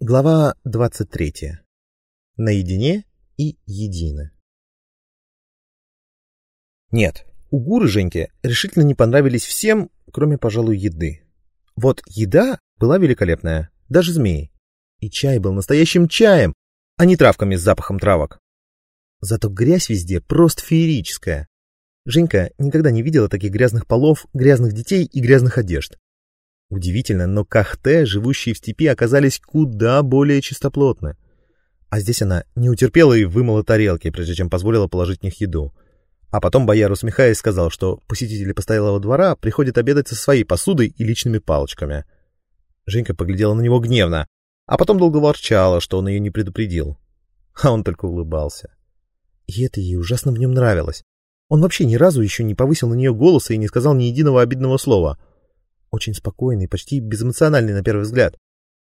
Глава 23. Наедине и едины. Нет, угуры Женьке решительно не понравились всем, кроме, пожалуй, еды. Вот еда была великолепная, даже змеи. И чай был настоящим чаем, а не травками с запахом травок. Зато грязь везде просто феерическая. Женька никогда не видела таких грязных полов, грязных детей и грязных одежд. Удивительно, но кахте, живущие в степи, оказались куда более чистоплотны. А здесь она не утерпела и вымыла тарелки, прежде чем позволила положить в них еду. А потом бояр, усмехаясь, сказал, что посетители постоялого двора приходят обедать со своей посудой и личными палочками. Женька поглядела на него гневно, а потом долго ворчала, что он ее не предупредил. А он только улыбался. И это ей ужасно в нем нравилось. Он вообще ни разу еще не повысил на нее голоса и не сказал ни единого обидного слова — очень спокойный, почти безэмоциональный на первый взгляд.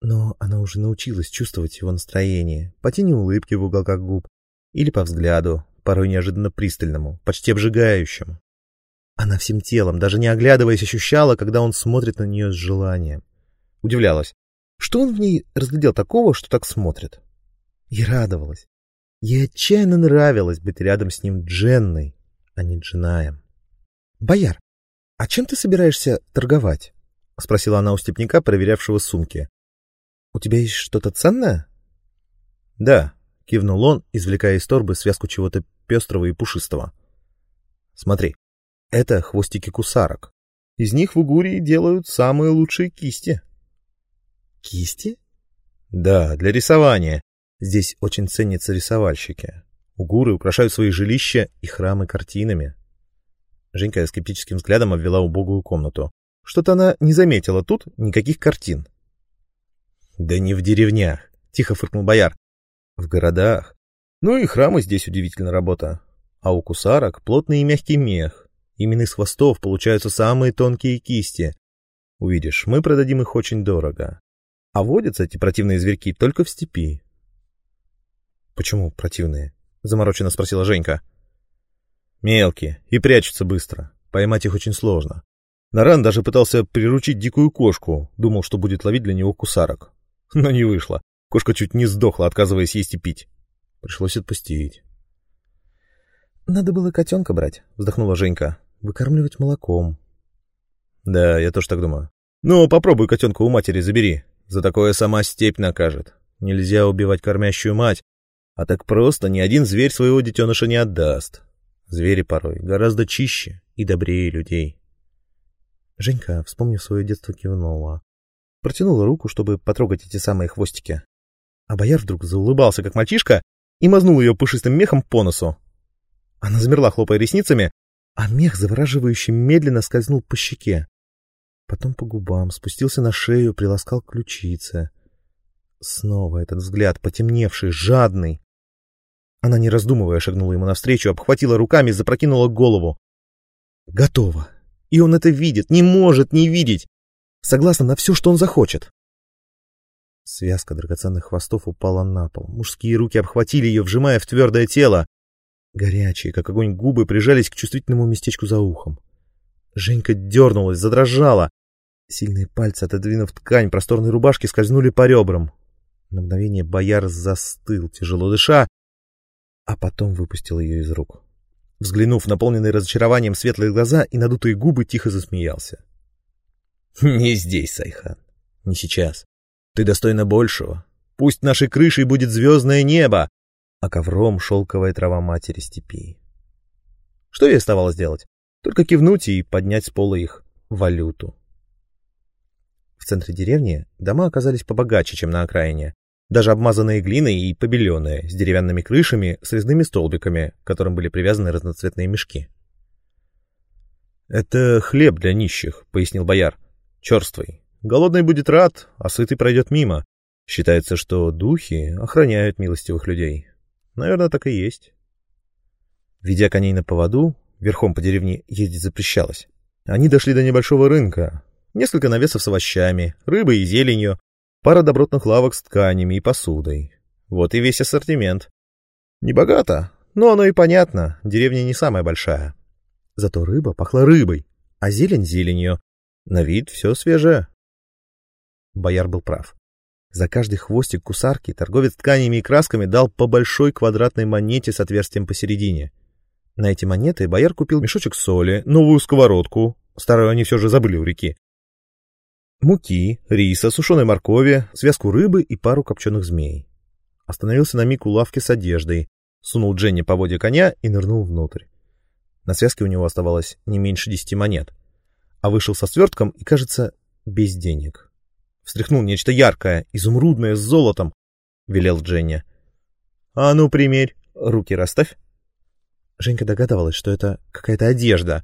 Но она уже научилась чувствовать его настроение, по тени улыбки в уголках губ или по взгляду, порой неожиданно пристальному, почти обжигающему. Она всем телом, даже не оглядываясь, ощущала, когда он смотрит на нее с желанием. Удивлялась, что он в ней разглядел такого, что так смотрит. И радовалась. Ей отчаянно нравилось быть рядом с ним Дженной, а не Джинаем. «Бояр, «А чем ты собираешься торговать?» — спросила она у степняка, проверявшего сумки. «У тебя есть что-то ценное?» «Да», — кивнул он, извлекая из торбы связку чего-то пестрого и пушистого. «Смотри, это хвостики кусарок. Из них в Угурии делают самые лучшие кисти». «Кисти?» «Да, для рисования. Здесь очень ценятся рисовальщики. Угуры украшают свои жилища и храмы картинами, Женька скептическим взглядом обвела убогую комнату. Что-то она не заметила тут никаких картин. «Да не в деревнях», — тихо фыркнул бояр. «В городах. Ну и храмы здесь удивительная работа. А у кусарок плотный и мягкий мех. Именно из хвостов получаются самые тонкие кисти. Увидишь, мы продадим их очень дорого. А водятся эти противные зверьки только в степи». «Почему противные?» — замороченно спросила Женька. Мелкие и прячутся быстро. Поймать их очень сложно. Наран даже пытался приручить дикую кошку, думал, что будет ловить для него кусарок. Но не вышло. Кошка чуть не сдохла, отказываясь есть и пить. Пришлось отпустить. «Надо было котенка брать», — вздохнула Женька. «Выкармливать молоком». «Да, я тоже так думаю. Ну, попробуй котенка у матери забери. За такое сама степь накажет. Нельзя убивать кормящую мать, а так просто ни один зверь своего детеныша не отдаст. Звери порой гораздо чище и добрее людей. Женька, вспомнив свое детство, кивнула. Протянула руку, чтобы потрогать эти самые хвостики. А бояр вдруг заулыбался, как мальчишка, и мазнул ее пушистым мехом по носу. Она замерла, хлопая ресницами, а мех завораживающе медленно скользнул по щеке. Потом по губам, спустился на шею, приласкал ключицы. Снова этот взгляд, потемневший, жадный. Она, не раздумывая, шагнула ему навстречу, обхватила руками, запрокинула голову. Готово. И он это видит, не может не видеть. Согласна на все, что он захочет. Связка драгоценных хвостов упала на пол. Мужские руки обхватили ее, вжимая в твердое тело. Горячие, как огонь, губы прижались к чувствительному местечку за ухом. Женька дернулась, задрожала. Сильные пальцы, отодвинув ткань просторной рубашки, скользнули по ребрам. На мгновение Баяр застыл, тяжело дыша, а потом выпустил ее из рук. Взглянув в наполненные разочарованием светлые глаза и надутые губы, тихо засмеялся. «Не здесь, Сайхан. Не сейчас. Ты достойна большего. Пусть нашей крышей будет звездное небо, а ковром шелковая трава матери степи». Что ей оставалось делать? Только кивнуть и поднять с пола их валюту. В центре деревни дома оказались побогаче, чем на окраине даже обмазанные глиной и побеленные, с деревянными крышами, с резными столбиками, к которым были привязаны разноцветные мешки. «Это хлеб для нищих», — пояснил бояр. «Черствый. Голодный будет рад, а сытый пройдет мимо. Считается, что духи охраняют милостивых людей. Наверное, так и есть». Ведя коней на поводу, верхом по деревне ездить запрещалось. Они дошли до небольшого рынка. Несколько навесов с овощами, рыбой и зеленью, пара добротных лавок с тканями и посудой. Вот и весь ассортимент. Небогато, но оно и понятно, деревня не самая большая. Зато рыба пахла рыбой, а зелень зеленью. На вид все свежее. Бояр был прав. За каждый хвостик кусарки торговец тканями и красками дал по большой квадратной монете с отверстием посередине. На эти монеты бояр купил мешочек соли, новую сковородку, старую они все же забыли у реки, муки, риса, сушеной моркови, связку рыбы и пару копченых змей. Остановился на миг у лавки с одеждой, сунул Дженни по воде коня и нырнул внутрь. На связке у него оставалось не меньше десяти монет, а вышел со свертком и, кажется, без денег. Встряхнул нечто яркое, изумрудное, с золотом, — велел Дженни. — А ну, примерь, руки расставь. Женька догадывалась, что это какая-то одежда,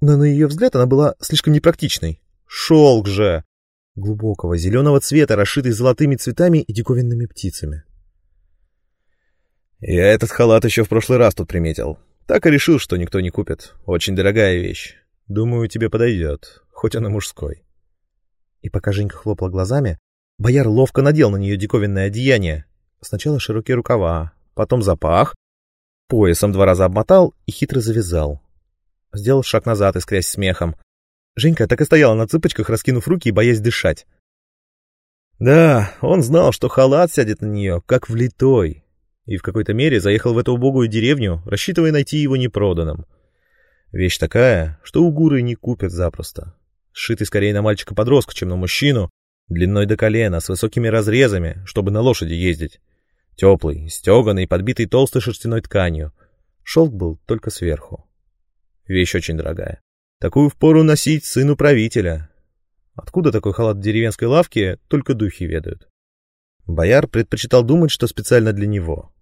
но на ее взгляд она была слишком непрактичной. Шелк же! Глубокого зеленого цвета, расшитый золотыми цветами и диковинными птицами. Я этот халат еще в прошлый раз тут приметил. Так и решил, что никто не купит. Очень дорогая вещь. Думаю, тебе подойдет, хоть он и мужской. И пока Женька хлопала глазами, бояр ловко надел на нее диковинное одеяние. Сначала широкие рукава, потом запах, поясом два раза обмотал и хитро завязал. Сделал шаг назад, искрясь смехом. Женька так и стояла на цыпочках, раскинув руки и боясь дышать. Да, он знал, что халат сядет на нее, как влитой, и в какой-то мере заехал в эту убогую деревню, рассчитывая найти его непроданным. Вещь такая, что угуры не купят запросто. Сшитый скорее на мальчика-подростка, чем на мужчину, длиной до колена, с высокими разрезами, чтобы на лошади ездить. Теплый, стеганый, подбитый толстой шерстяной тканью. Шелк был только сверху. Вещь очень дорогая. Такую впору носить сыну правителя. Откуда такой халат в деревенской лавке, только духи ведают. Бояр предпочитал думать, что специально для него.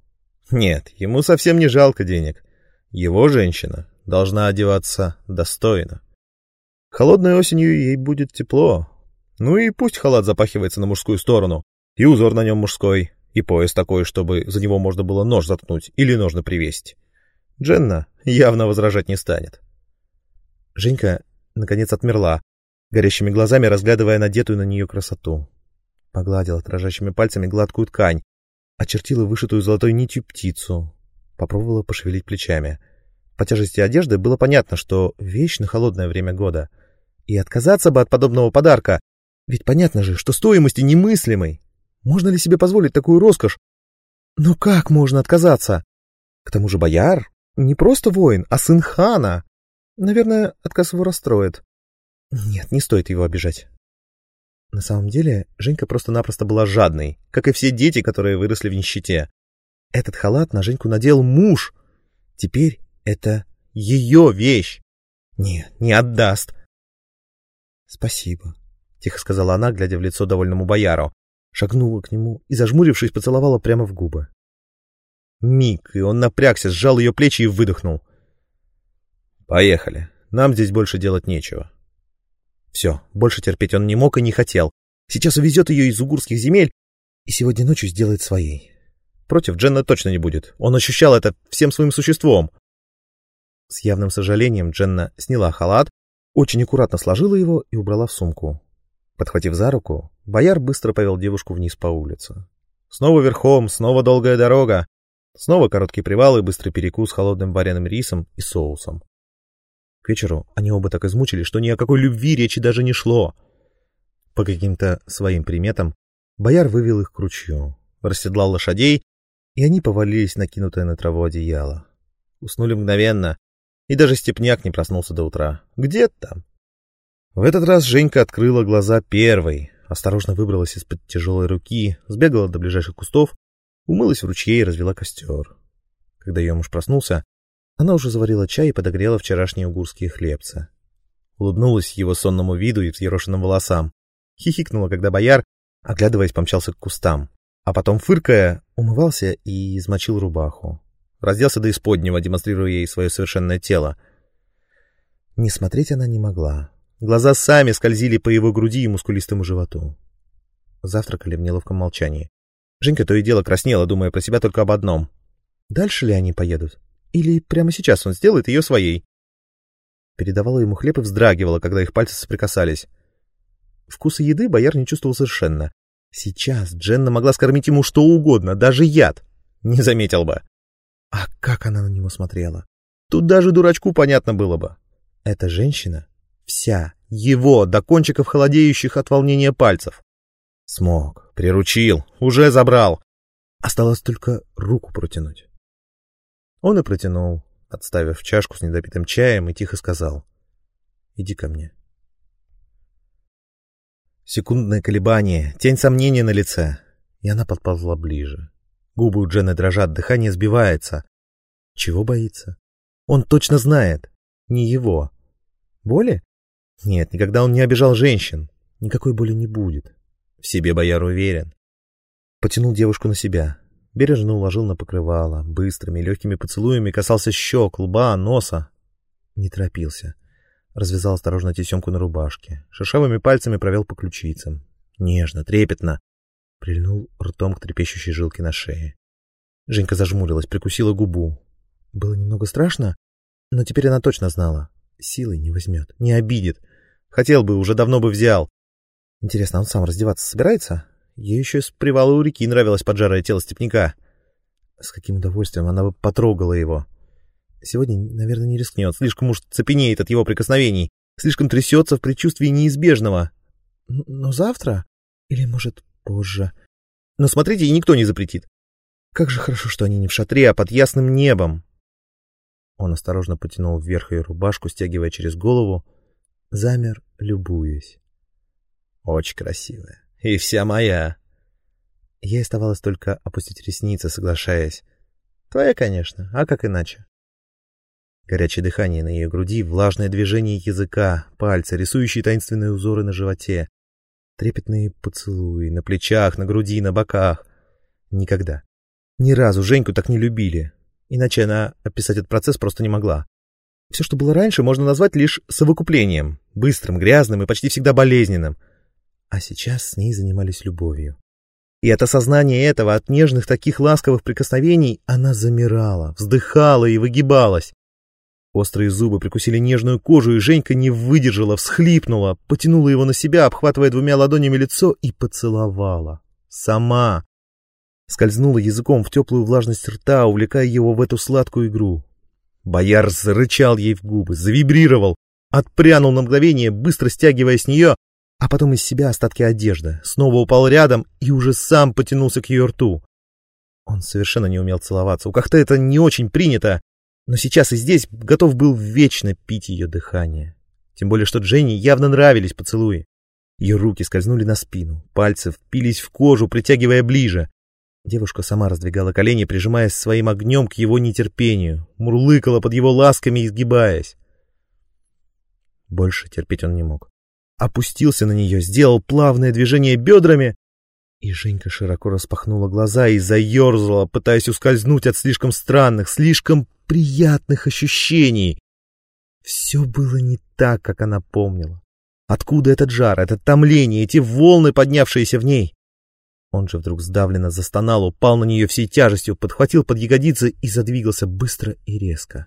Нет, ему совсем не жалко денег. Его женщина должна одеваться достойно. Холодной осенью ей будет тепло. Ну и пусть халат запахивается на мужскую сторону, и узор на нем мужской, и пояс такой, чтобы за него можно было нож заткнуть или ножны привесить. Дженна явно возражать не станет. Женька, наконец, отмерла, горящими глазами разглядывая надетую на нее красоту. Погладила дрожащими пальцами гладкую ткань, очертила вышитую золотой нитью птицу, попробовала пошевелить плечами. По тяжести одежды было понятно, что вещь на холодное время года. И отказаться бы от подобного подарка, ведь понятно же, что стоимости немыслимой. Можно ли себе позволить такую роскошь? Но как можно отказаться? К тому же бояр не просто воин, а сын хана. Наверное, отказ его расстроит. Нет, не стоит его обижать. На самом деле, Женька просто-напросто была жадной, как и все дети, которые выросли в нищете. Этот халат на Женьку надел муж. Теперь это ее вещь. Нет, не отдаст. Спасибо, тихо сказала она, глядя в лицо довольному бояру. Шагнула к нему и, зажмурившись, поцеловала прямо в губы. Миг, и он напрягся, сжал ее плечи и выдохнул. «Поехали. Нам здесь больше делать нечего». Все, больше терпеть он не мог и не хотел. Сейчас увезет ее из угурских земель и сегодня ночью сделает своей. Против Дженна точно не будет. Он ощущал это всем своим существом. С явным сожалением Дженна сняла халат, очень аккуратно сложила его и убрала в сумку. Подхватив за руку, бояр быстро повел девушку вниз по улице. Снова верхом, снова долгая дорога, снова короткий привал и быстрый перекус холодным вареным рисом и соусом. К вечеру они оба так измучили, что ни о какой любви речи даже не шло. По каким-то своим приметам бояр вывел их к ручью, расседлал лошадей, и они повалились накинутое на траву одеяло. Уснули мгновенно, и даже степняк не проснулся до утра. Где там? В этот раз Женька открыла глаза первой, осторожно выбралась из-под тяжелой руки, сбегала до ближайших кустов, умылась в ручье и развела костер. Когда ее муж проснулся, она уже заварила чай и подогрела вчерашние угурские хлебцы. Улыбнулась его сонному виду и взъерошенным волосам. Хихикнула, когда бояр, оглядываясь, помчался к кустам. А потом, фыркая, умывался и измочил рубаху. Разделся до исподнего, демонстрируя ей свое совершенное тело. Не смотреть она не могла. Глаза сами скользили по его груди и мускулистому животу. Завтракали в неловком молчании. Женька то и дело краснела, думая про себя только об одном. Дальше ли они поедут? Или прямо сейчас он сделает ее своей? Передавала ему хлеб и вздрагивала, когда их пальцы соприкасались. Вкуса еды бояр не чувствовал совершенно. Сейчас Дженна могла скормить ему что угодно, даже яд. Не заметил бы. А как она на него смотрела? Тут даже дурачку понятно было бы. Эта женщина вся, его, до кончиков холодеющих от волнения пальцев. Смог, Приручил, уже забрал. Осталось только руку протянуть. Он и протянул, отставив чашку с недопитым чаем, и тихо сказал. «Иди ко мне». Секундное колебание, тень сомнения на лице, и она подползла ближе. Губы у Джены дрожат, дыхание сбивается. Чего боится? Он точно знает. Не его. Боли? Нет, никогда он не обижал женщин. Никакой боли не будет. В себе бояр уверен. Потянул девушку на себя. Бережно уложил на покрывало. Быстрыми легкими поцелуями касался щек, лба, носа. Не торопился. Развязал осторожно тесемку на рубашке. Шершавыми пальцами провел по ключицам. Нежно, трепетно. Прильнул ртом к трепещущей жилке на шее. Женька зажмурилась, прикусила губу. Было немного страшно, но теперь она точно знала. Силой не возьмет, не обидит. Хотел бы, уже давно бы взял. Интересно, он сам раздеваться собирается? Ей еще с привала у реки нравилось поджарое тело степняка. С каким удовольствием она бы потрогала его. Сегодня, наверное, не рискнет. Слишком уж цепенеет от его прикосновений. Слишком трясется в предчувствии неизбежного. Но завтра? Или, может, позже? Но смотрите, ей никто не запретит. Как же хорошо, что они не в шатре, а под ясным небом. Он осторожно потянул вверх ее рубашку, стягивая через голову. Замер, любуясь. Очень красивая. И вся моя. Ей оставалось только опустить ресницы, соглашаясь. Твоя, конечно, а как иначе? Горячее дыхание на ее груди, влажное движение языка, пальцы, рисующие таинственные узоры на животе, трепетные поцелуи на плечах, на груди, на боках. Никогда. Ни разу Женьку так не любили. Иначе она описать этот процесс просто не могла. Все, что было раньше, можно назвать лишь совокуплением. Быстрым, грязным и почти всегда болезненным — а сейчас с ней занимались любовью. И от осознания этого, от нежных таких ласковых прикосновений, она замирала, вздыхала и выгибалась. Острые зубы прикусили нежную кожу, и Женька не выдержала, всхлипнула, потянула его на себя, обхватывая двумя ладонями лицо, и поцеловала. Сама. Скользнула языком в теплую влажность рта, увлекая его в эту сладкую игру. Бояр зарычал ей в губы, завибрировал, отпрянул на мгновение, быстро стягивая с нее, а потом из себя остатки одежды, снова упал рядом и уже сам потянулся к ее рту. Он совершенно не умел целоваться, у Кахте это не очень принято, но сейчас и здесь готов был вечно пить ее дыхание. Тем более, что Дженни явно нравились поцелуи. Ее руки скользнули на спину, пальцы впились в кожу, притягивая ближе. Девушка сама раздвигала колени, прижимаясь своим огнем к его нетерпению, мурлыкала под его ласками, изгибаясь. Больше терпеть он не мог опустился на нее, сделал плавное движение бедрами, и Женька широко распахнула глаза и заерзала, пытаясь ускользнуть от слишком странных, слишком приятных ощущений. Все было не так, как она помнила. Откуда этот жар, это томление, эти волны, поднявшиеся в ней? Он же вдруг сдавленно застонал, упал на нее всей тяжестью, подхватил под ягодицы и задвигался быстро и резко.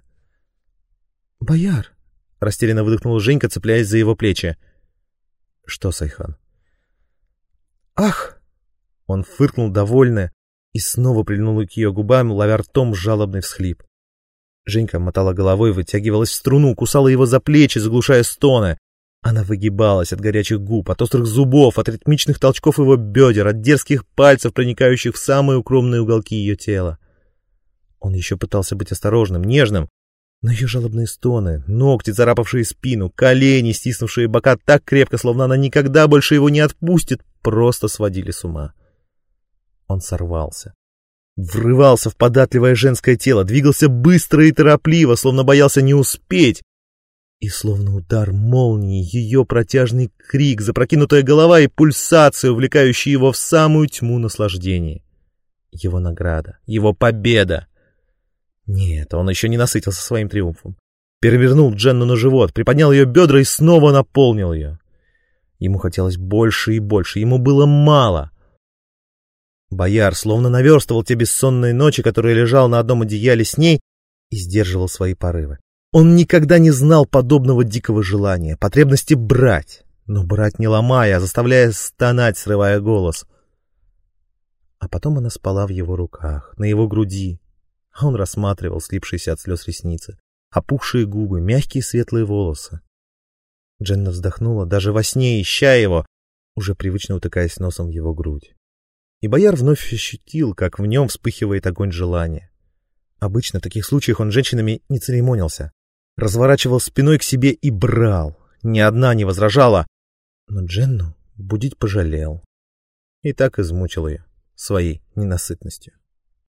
«Бояр!» — растерянно выдохнула Женька, цепляясь за его плечи. Что, Сайхан? Ах! Он фыркнул довольно и снова прильнул к ее губам, ловя ртом жалобный всхлип. Женька мотала головой, вытягивалась в струну, кусала его за плечи, заглушая стоны. Она выгибалась от горячих губ, от острых зубов, от ритмичных толчков его бедер, от дерзких пальцев, проникающих в самые укромные уголки ее тела. Он еще пытался быть осторожным, нежным, но ее жалобные стоны, ногти, царапавшие спину, колени, стиснувшие бока так крепко, словно она никогда больше его не отпустит, просто сводили с ума. Он сорвался. Врывался в податливое женское тело, двигался быстро и торопливо, словно боялся не успеть. И словно удар молнии, ее протяжный крик, запрокинутая голова и пульсация, увлекающие его в самую тьму наслаждения. Его награда, его победа. Нет, он еще не насытился своим триумфом. Перевернул Дженну на живот, приподнял ее бедра и снова наполнил ее. Ему хотелось больше и больше, ему было мало. Бояр словно наверстывал те бессонные ночи, которые лежал на одном одеяле с ней и сдерживал свои порывы. Он никогда не знал подобного дикого желания, потребности брать, но брать не ломая, а заставляя стонать, срывая голос. А потом она спала в его руках, на его груди, он рассматривал слипшиеся от слез ресницы, опухшие губы, мягкие светлые волосы. Дженна вздохнула, даже во сне ища его, уже привычно утыкаясь носом в его грудь. И бояр вновь ощутил, как в нем вспыхивает огонь желания. Обычно в таких случаях он женщинами не церемонился. Разворачивал спиной к себе и брал. Ни одна не возражала. Но Дженну будить пожалел. И так измучил ее своей ненасытностью.